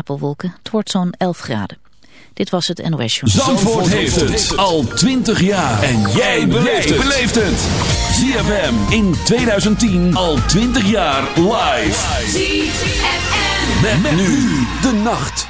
stapelwolken. Het wordt zo'n 11 graden. Dit was het NOS Journal. Zandvoort, heeft het al 20 jaar. En jij beleeft het. ZFM in 2010 al 20 jaar live. ZFM. Met, nu de nacht.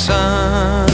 sun.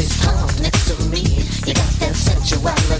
is calm next to me. You got that sensuality.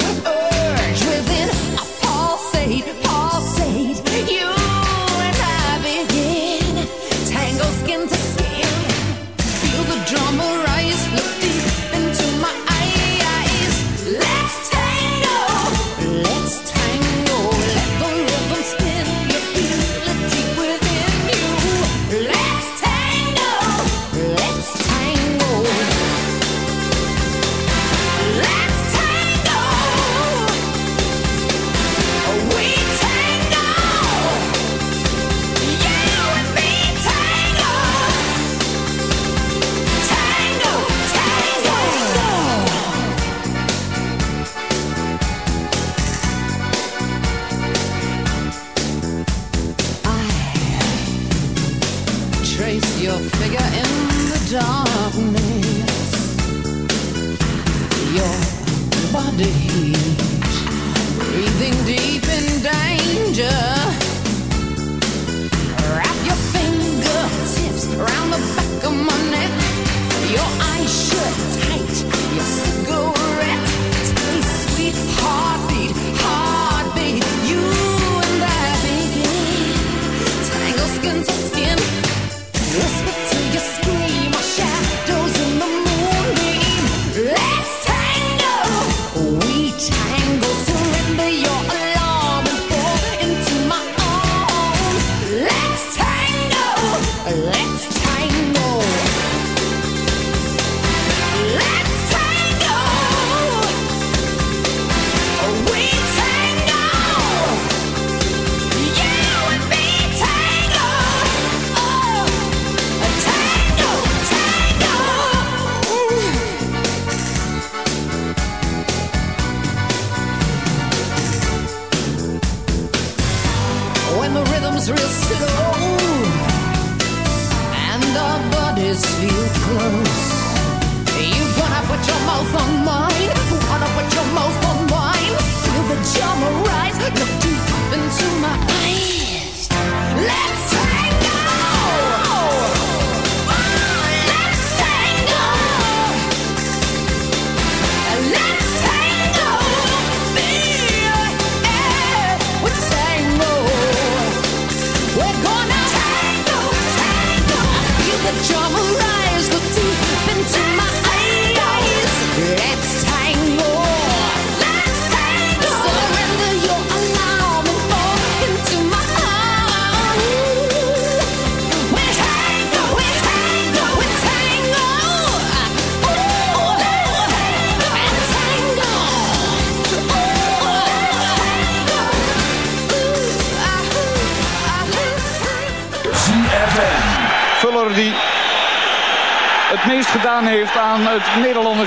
Heeft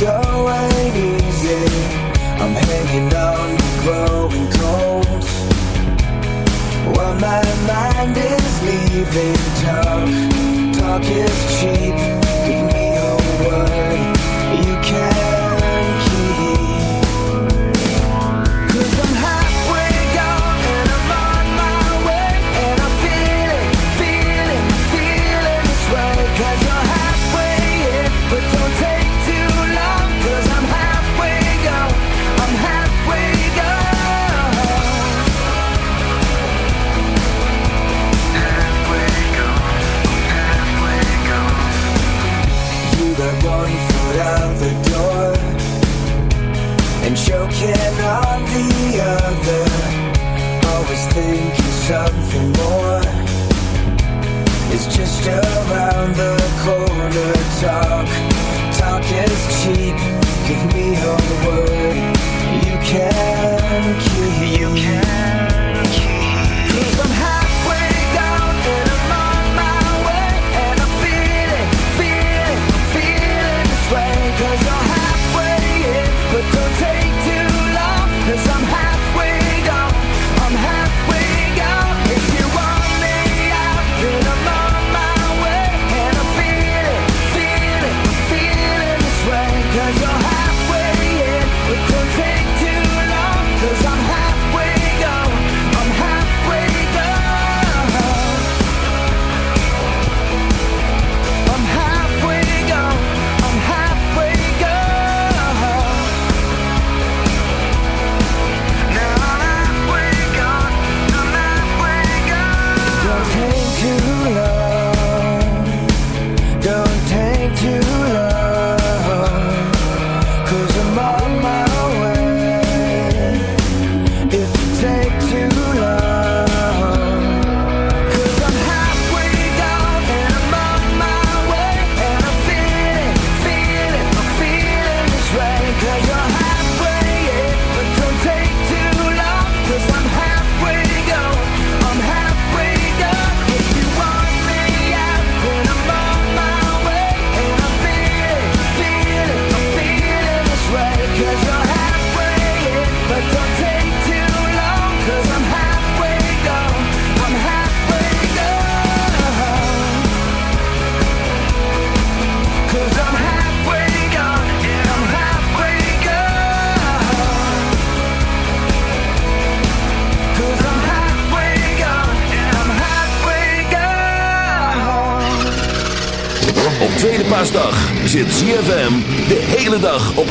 go easy. I'm hanging on to growing cold. While my mind is leaving, talk, talk is cheap. Give me a word you can. on the other, always thinking something more. It's just around the corner. Talk, talk is cheap. Give me a word you can keep. You can keep. Cause I'm halfway and I'm on my way, and I'm feeling, feeling, feeling this way. Cause I'm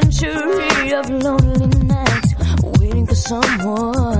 century of lonely nights, waiting for someone.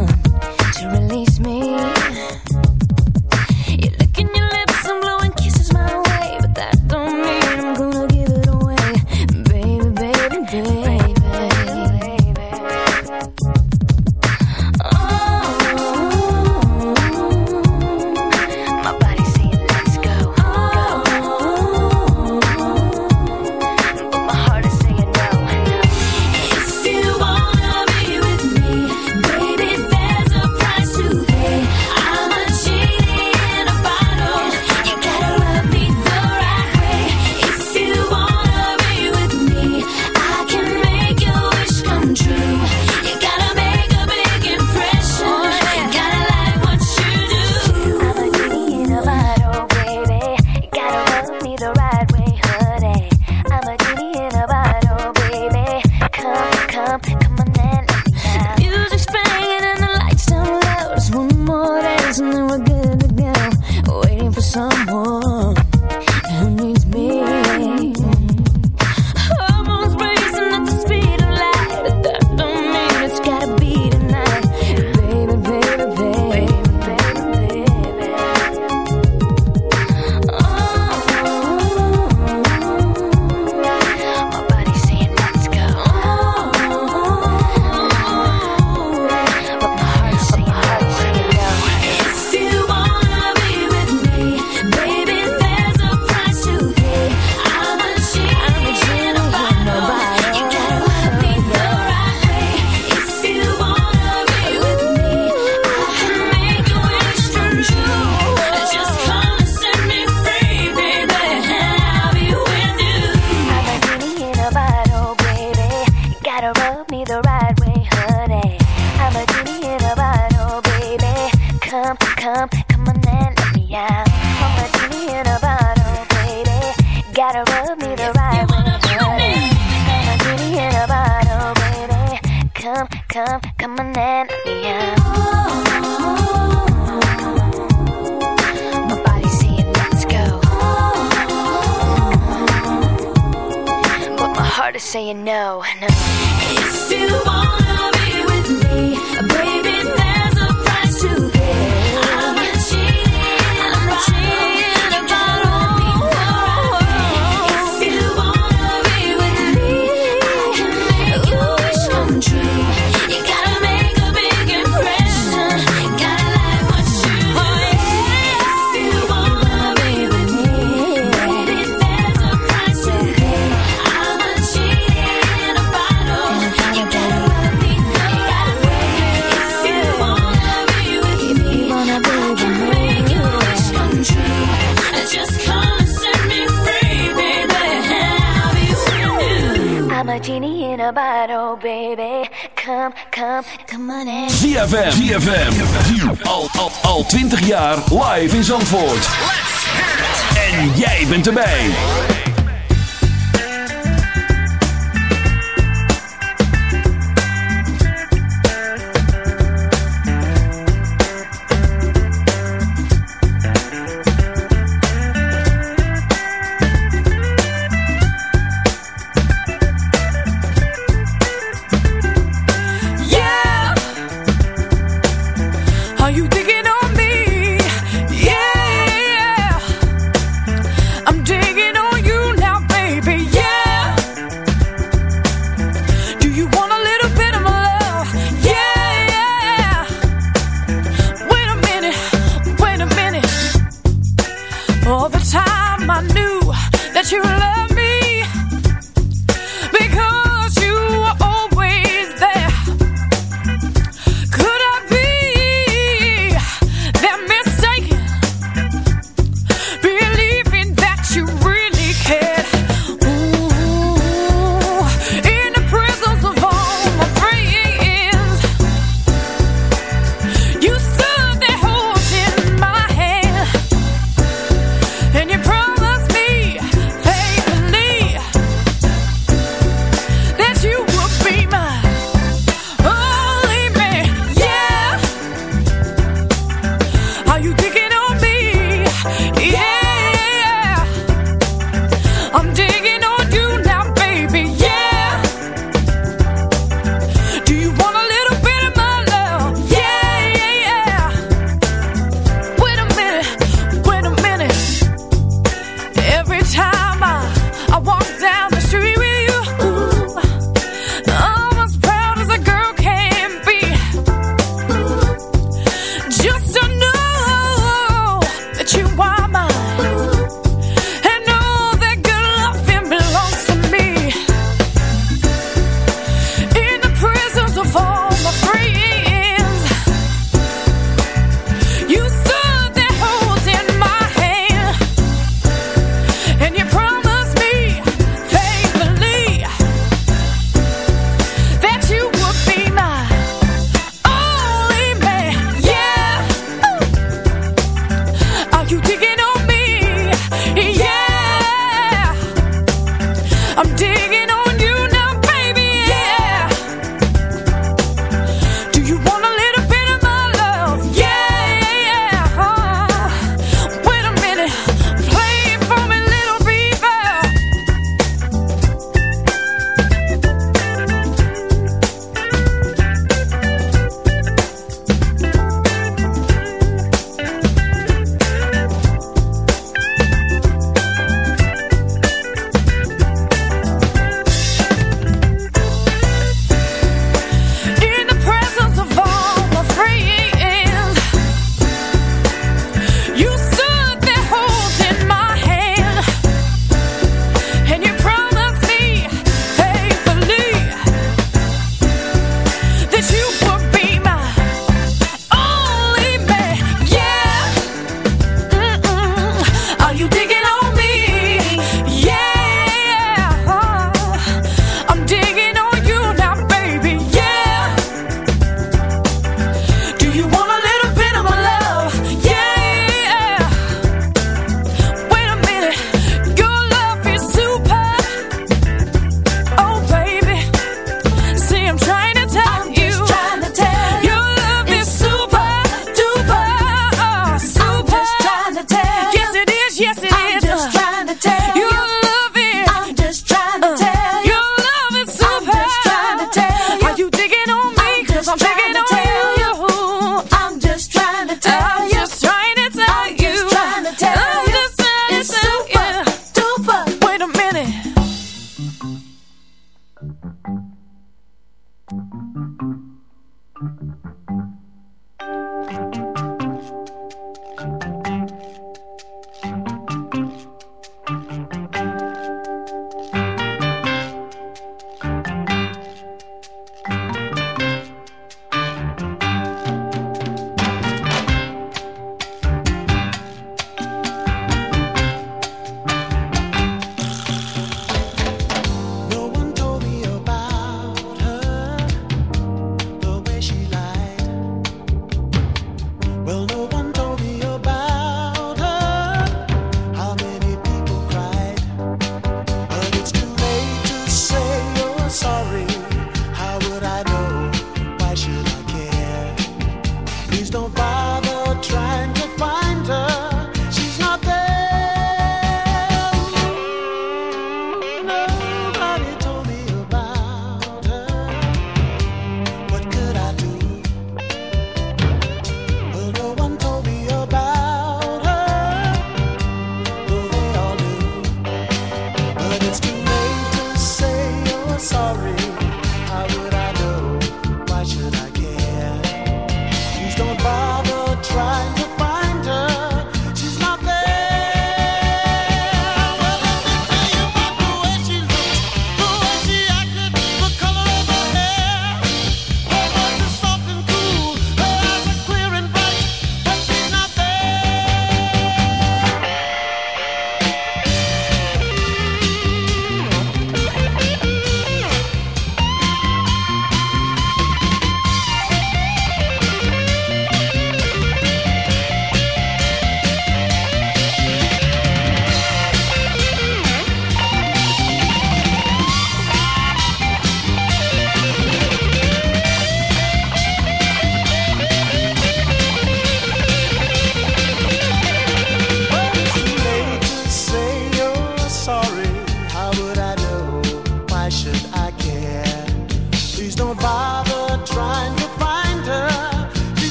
Jij bent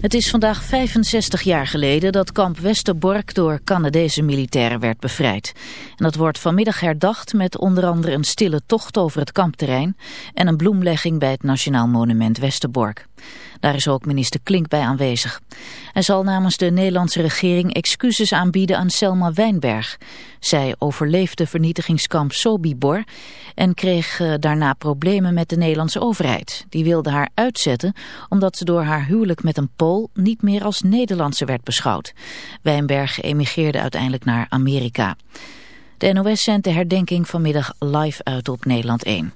Het is vandaag 65 jaar geleden dat kamp Westerbork door Canadese militairen werd bevrijd. En dat wordt vanmiddag herdacht met onder andere een stille tocht over het kampterrein en een bloemlegging bij het Nationaal Monument Westerbork. Daar is ook minister Klink bij aanwezig. Hij zal namens de Nederlandse regering excuses aanbieden aan Selma Wijnberg. Zij overleefde vernietigingskamp Sobibor en kreeg eh, daarna problemen met de Nederlandse overheid. Die wilde haar uitzetten omdat ze door haar huwelijk met een Pool niet meer als Nederlandse werd beschouwd. Wijnberg emigreerde uiteindelijk naar Amerika. De NOS zendt de herdenking vanmiddag live uit op Nederland 1.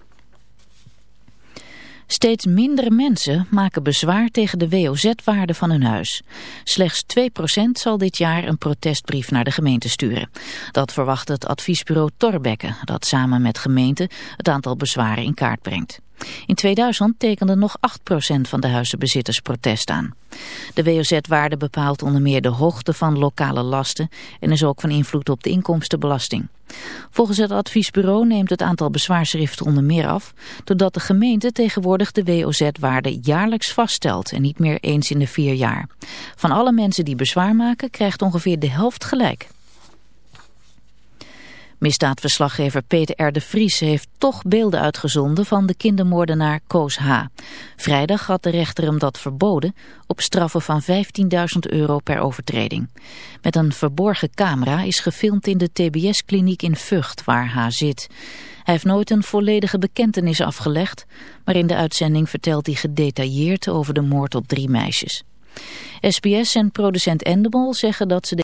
Steeds minder mensen maken bezwaar tegen de WOZ-waarde van hun huis. Slechts 2% zal dit jaar een protestbrief naar de gemeente sturen. Dat verwacht het adviesbureau Torbekke, dat samen met gemeenten het aantal bezwaren in kaart brengt. In 2000 tekenden nog 8% van de huizenbezitters protest aan. De WOZ-waarde bepaalt onder meer de hoogte van lokale lasten en is ook van invloed op de inkomstenbelasting. Volgens het adviesbureau neemt het aantal bezwaarschriften onder meer af, doordat de gemeente tegenwoordig de WOZ-waarde jaarlijks vaststelt en niet meer eens in de vier jaar. Van alle mensen die bezwaar maken krijgt ongeveer de helft gelijk. Misdaadverslaggever Peter R. de Vries heeft toch beelden uitgezonden van de kindermoordenaar Koos H. Vrijdag had de rechter hem dat verboden op straffen van 15.000 euro per overtreding. Met een verborgen camera is gefilmd in de TBS-kliniek in Vught waar H. zit. Hij heeft nooit een volledige bekentenis afgelegd, maar in de uitzending vertelt hij gedetailleerd over de moord op drie meisjes. SBS en producent Endemol zeggen dat ze de